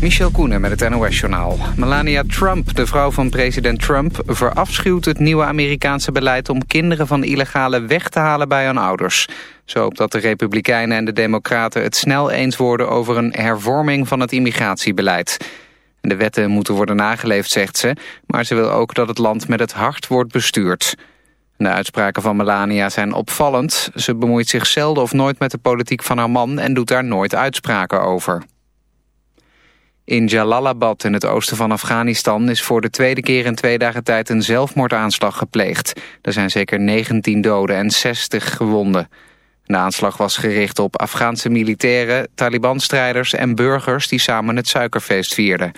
Michel Koenen met het NOS-journaal. Melania Trump, de vrouw van president Trump... verafschuwt het nieuwe Amerikaanse beleid om kinderen van illegale weg te halen bij hun ouders. Zo hoopt dat de Republikeinen en de Democraten het snel eens worden... over een hervorming van het immigratiebeleid. De wetten moeten worden nageleefd, zegt ze... maar ze wil ook dat het land met het hart wordt bestuurd. De uitspraken van Melania zijn opvallend. Ze bemoeit zich zelden of nooit met de politiek van haar man... en doet daar nooit uitspraken over. In Jalalabad in het oosten van Afghanistan is voor de tweede keer in twee dagen tijd een zelfmoordaanslag gepleegd. Er zijn zeker 19 doden en 60 gewonden. De aanslag was gericht op Afghaanse militairen, Taliban-strijders en burgers die samen het suikerfeest vierden.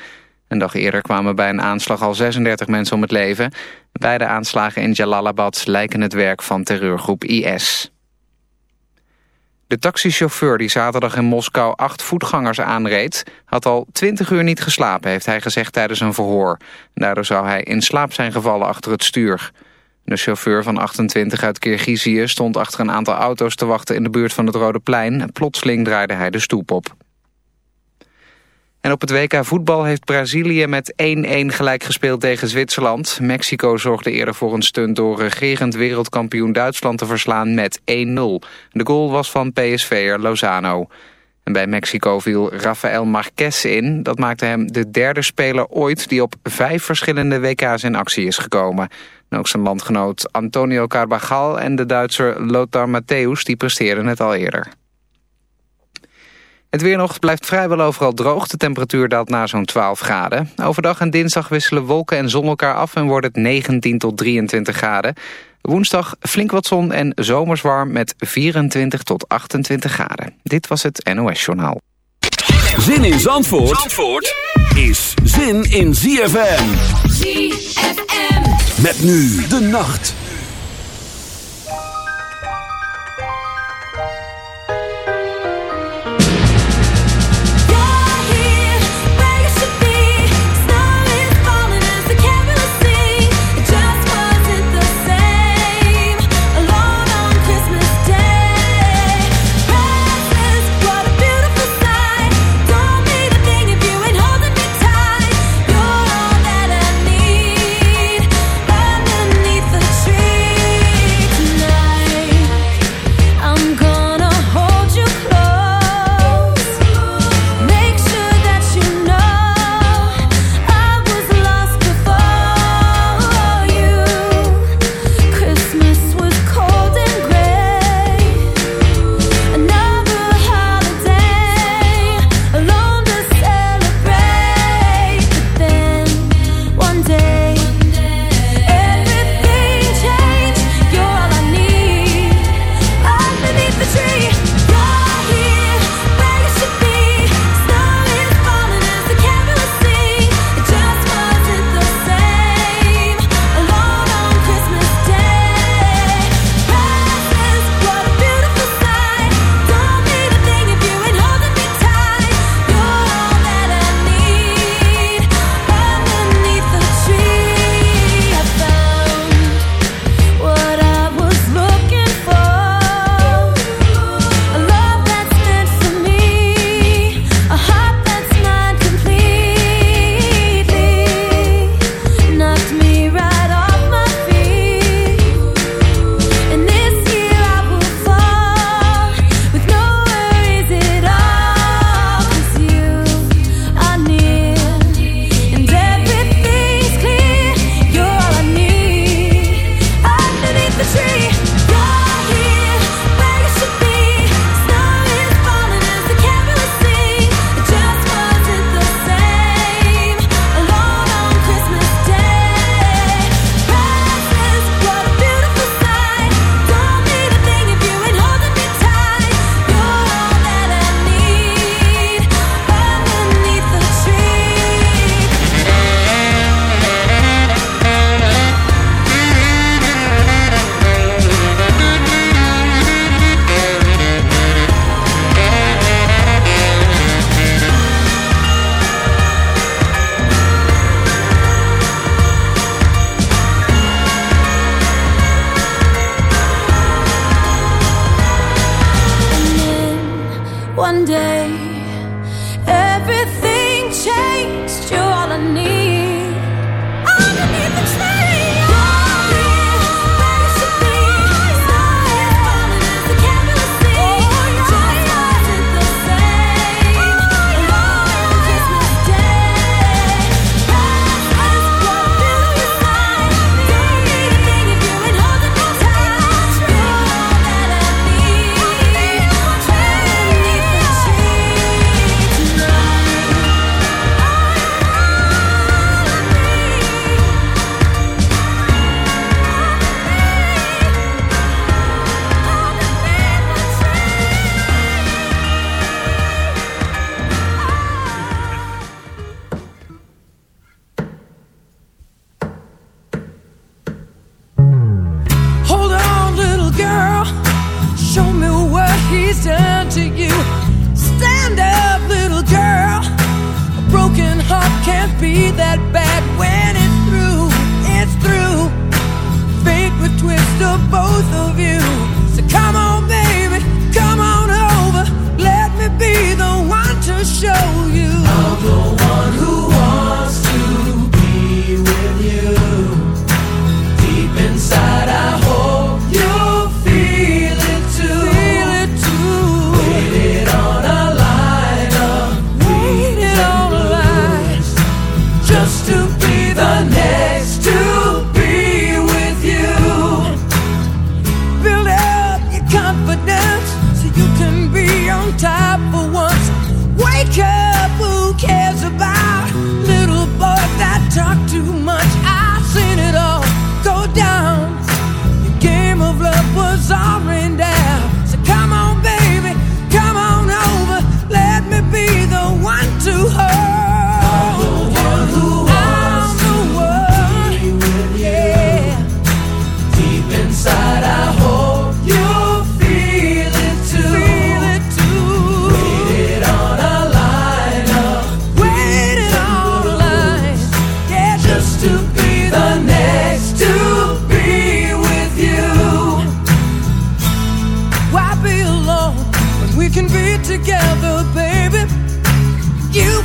Een dag eerder kwamen bij een aanslag al 36 mensen om het leven. Beide aanslagen in Jalalabad lijken het werk van terreurgroep IS. De taxichauffeur die zaterdag in Moskou acht voetgangers aanreed... had al twintig uur niet geslapen, heeft hij gezegd tijdens een verhoor. Daardoor zou hij in slaap zijn gevallen achter het stuur. De chauffeur van 28 uit Kirgizië stond achter een aantal auto's te wachten... in de buurt van het Rode Plein. Plotseling draaide hij de stoep op. En op het WK voetbal heeft Brazilië met 1-1 gelijk gespeeld tegen Zwitserland. Mexico zorgde eerder voor een stunt door regerend wereldkampioen Duitsland te verslaan met 1-0. De goal was van PSV'er Lozano. En bij Mexico viel Rafael Marquez in. Dat maakte hem de derde speler ooit die op vijf verschillende WK's in actie is gekomen. En ook zijn landgenoot Antonio Carvajal en de Duitser Lothar Matthäus die presteerden het al eerder. Het weer nog blijft vrijwel overal droog. De temperatuur daalt naar zo'n 12 graden. Overdag en dinsdag wisselen wolken en zon elkaar af... en wordt het 19 tot 23 graden. Woensdag flink wat zon en zomers warm met 24 tot 28 graden. Dit was het NOS Journaal. Zin in Zandvoort, Zandvoort is zin in ZFM. ZFM. Met nu de nacht.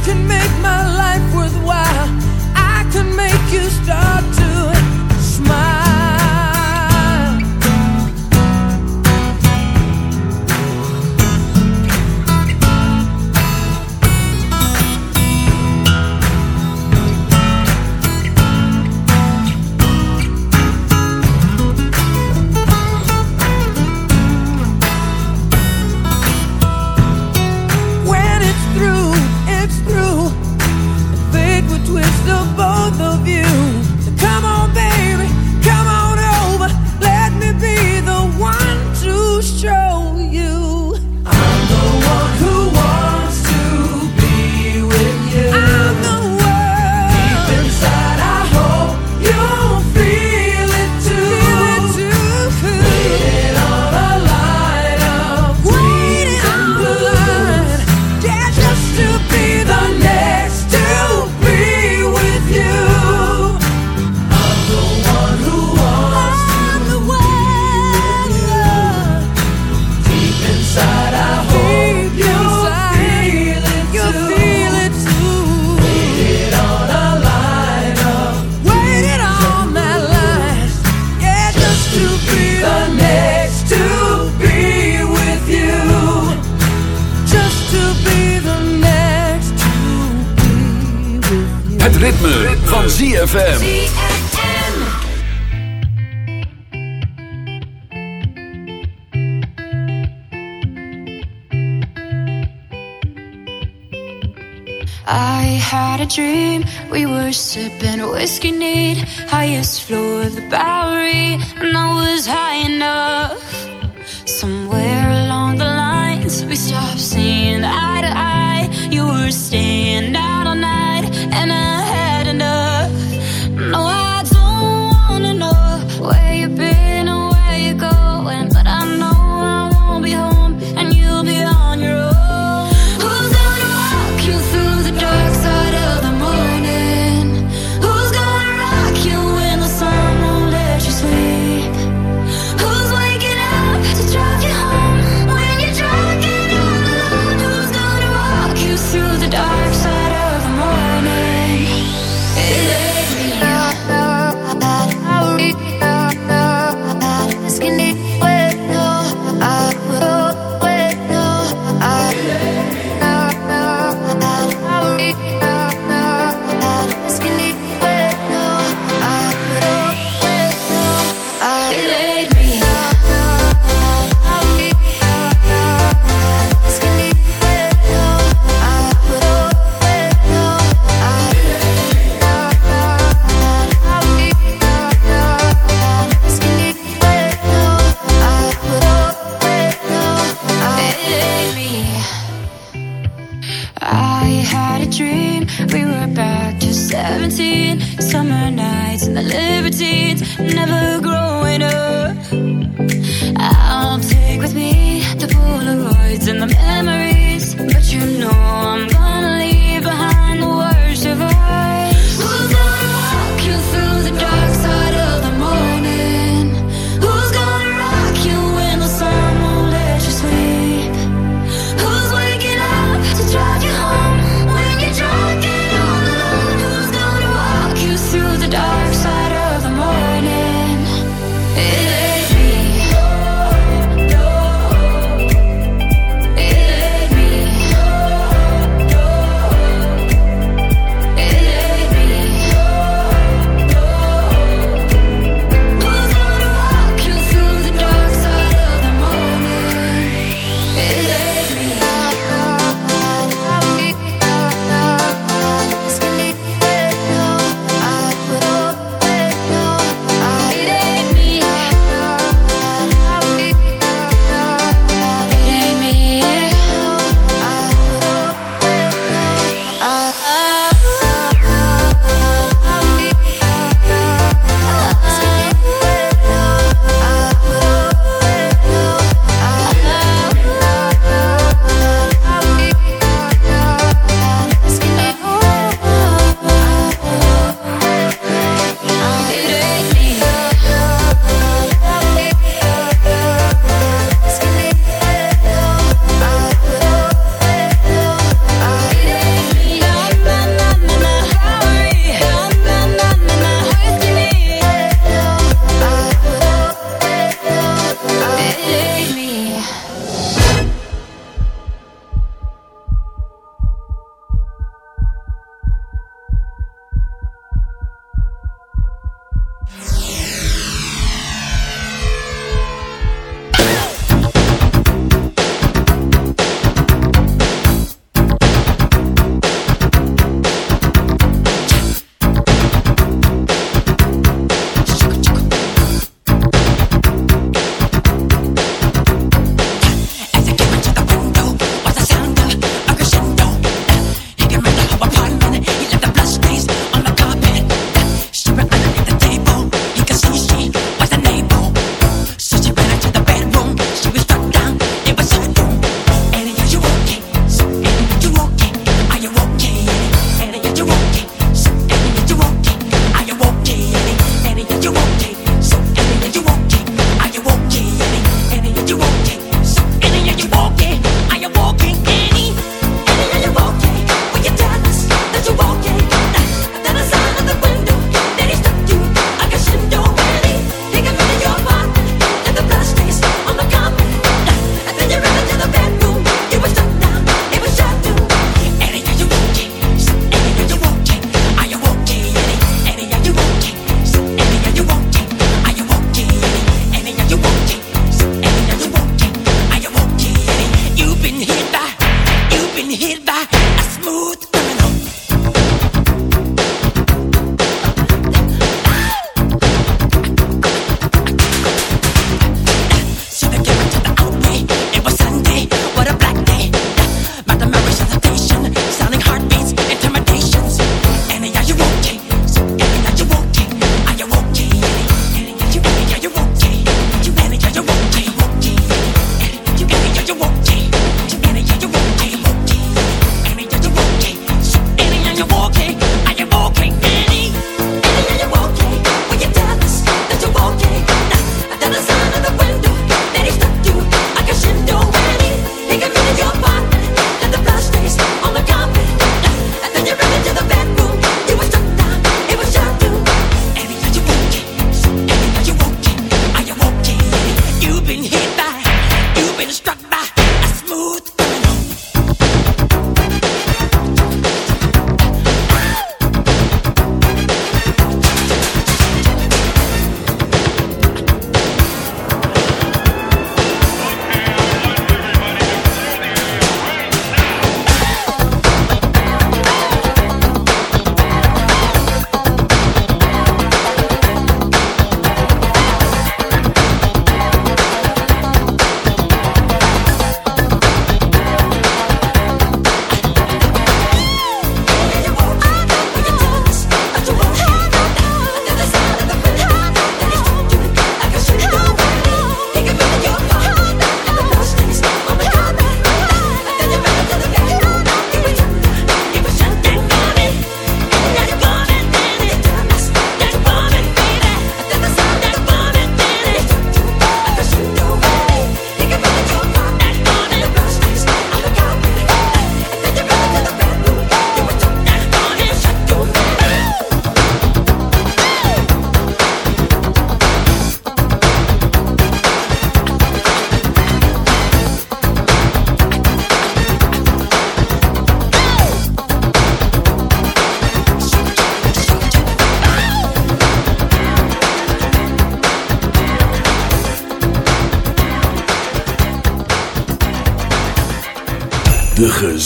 can make my life worthwhile. I can make you start to smile.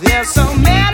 There's so many.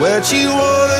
Where'd you wanna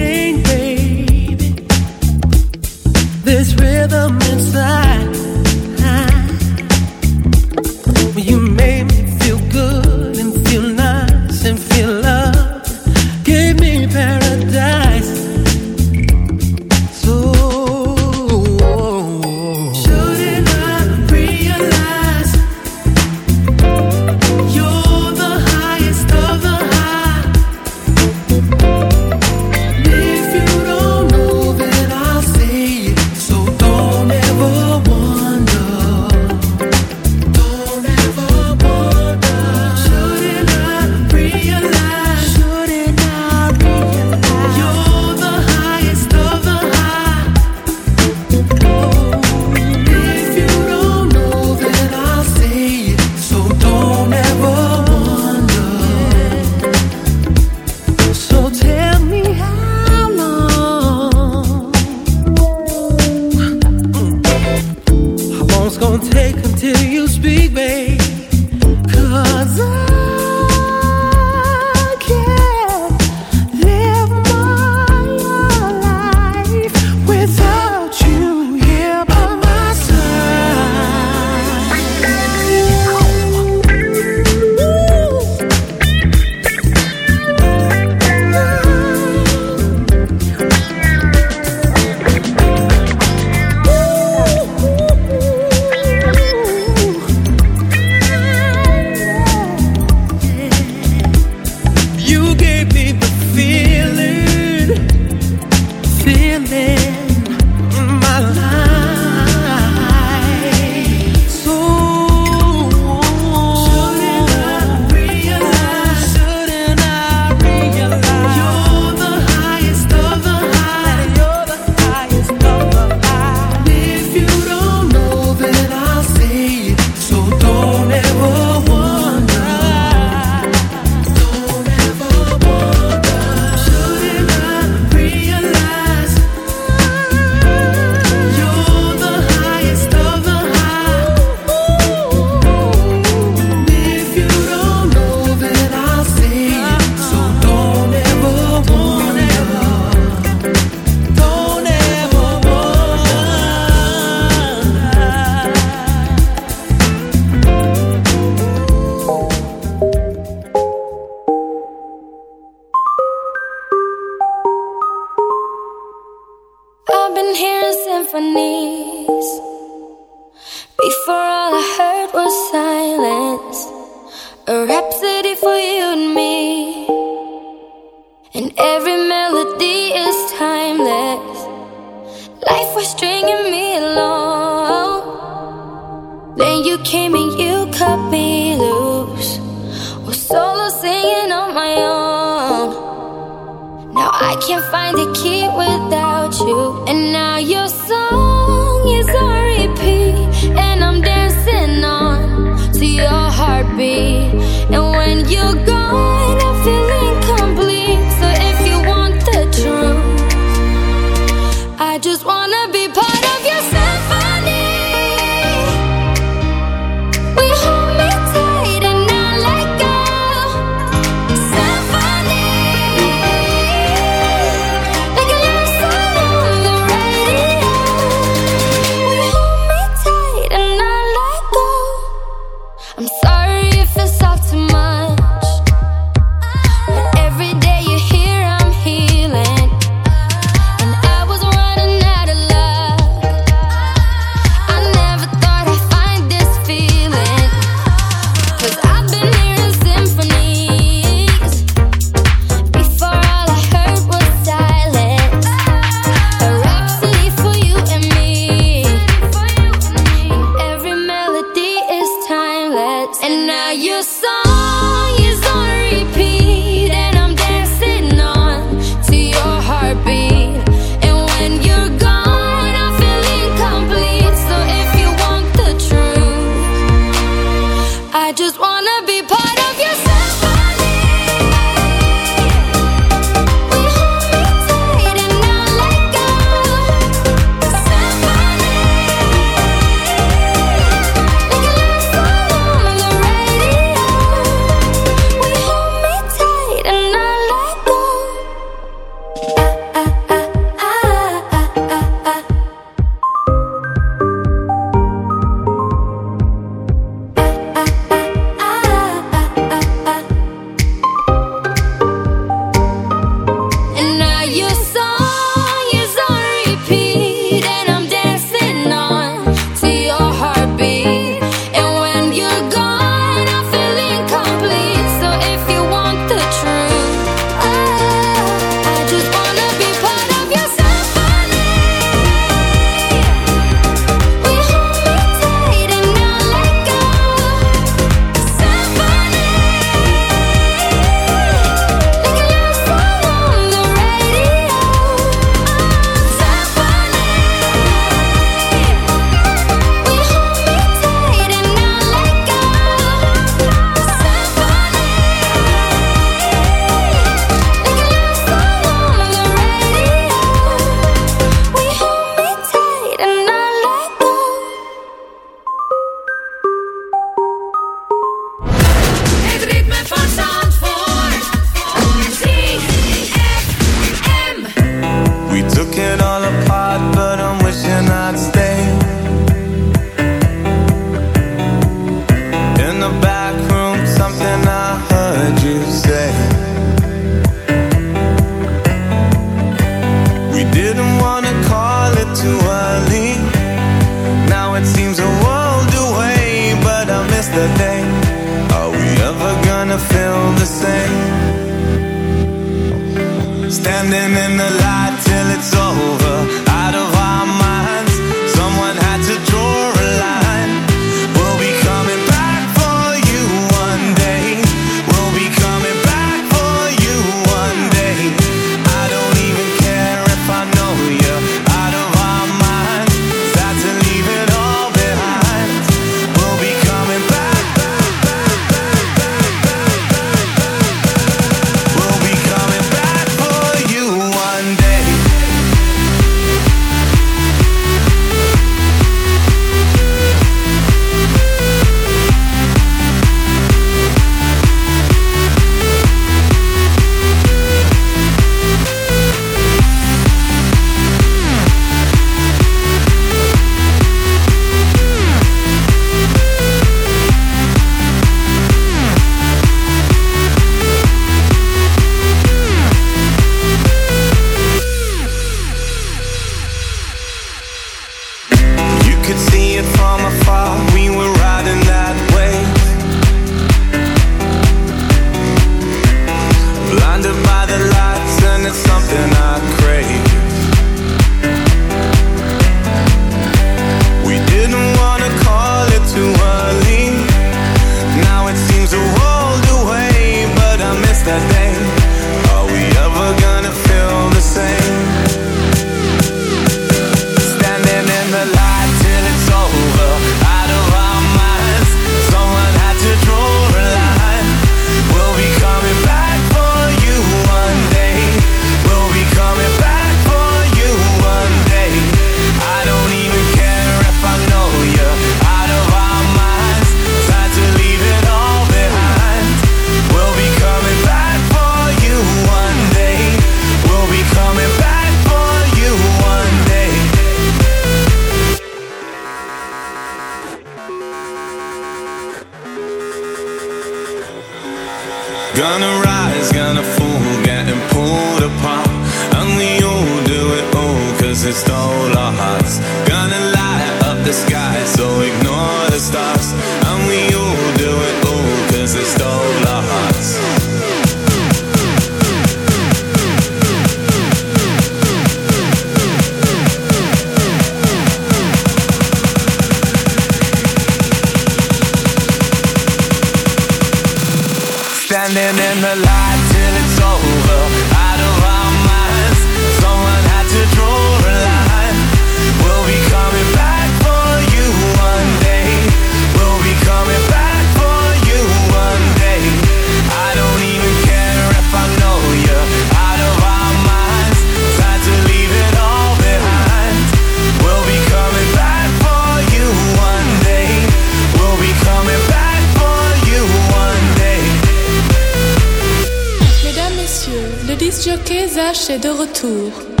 Studio Keza est de retour.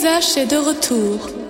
paysage, c'est de retour.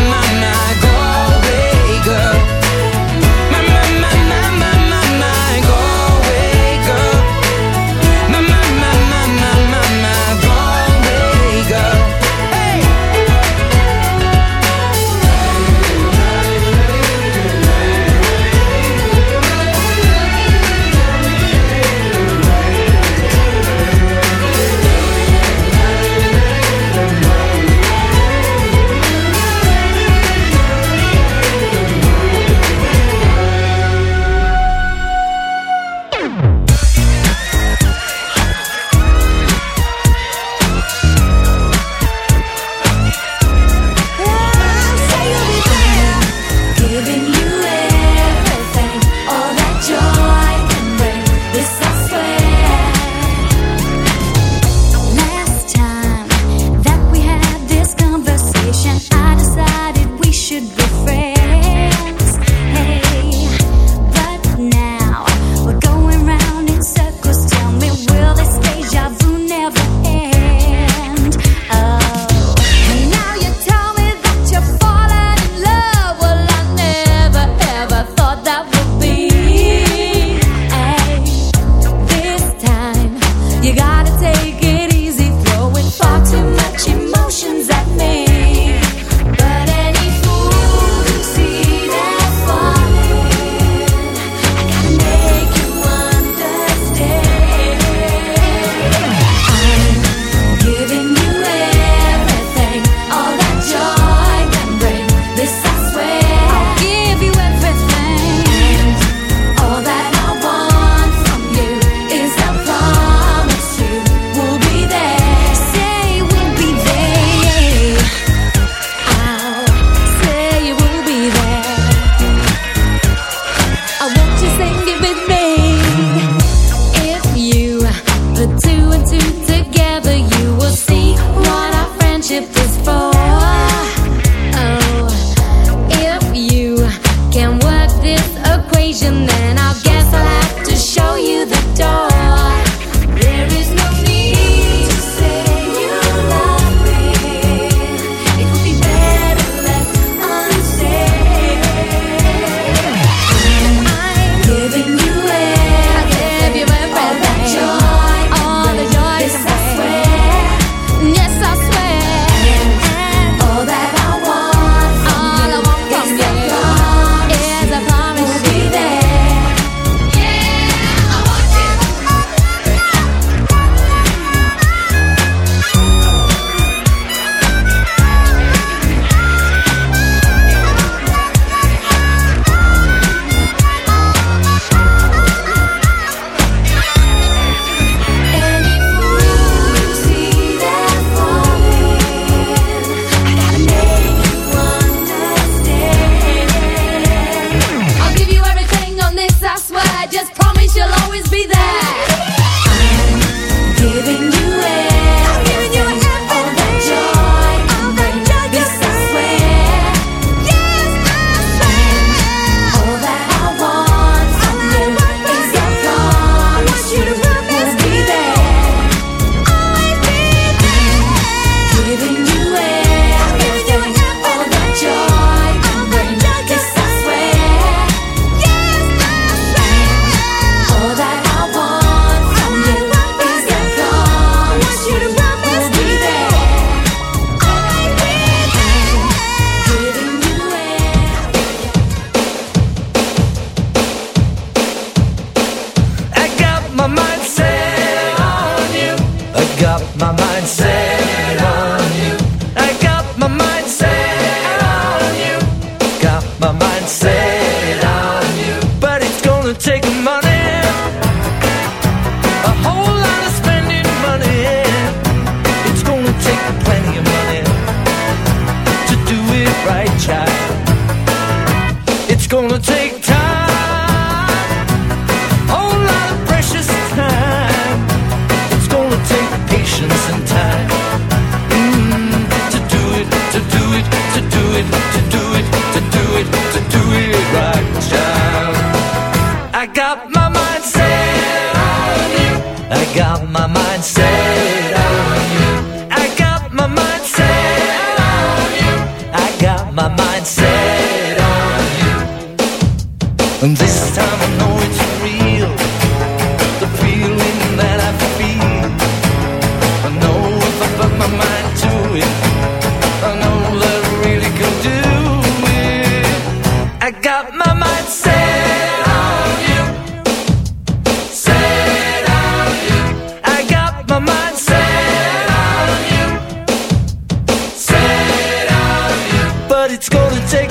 it's gonna take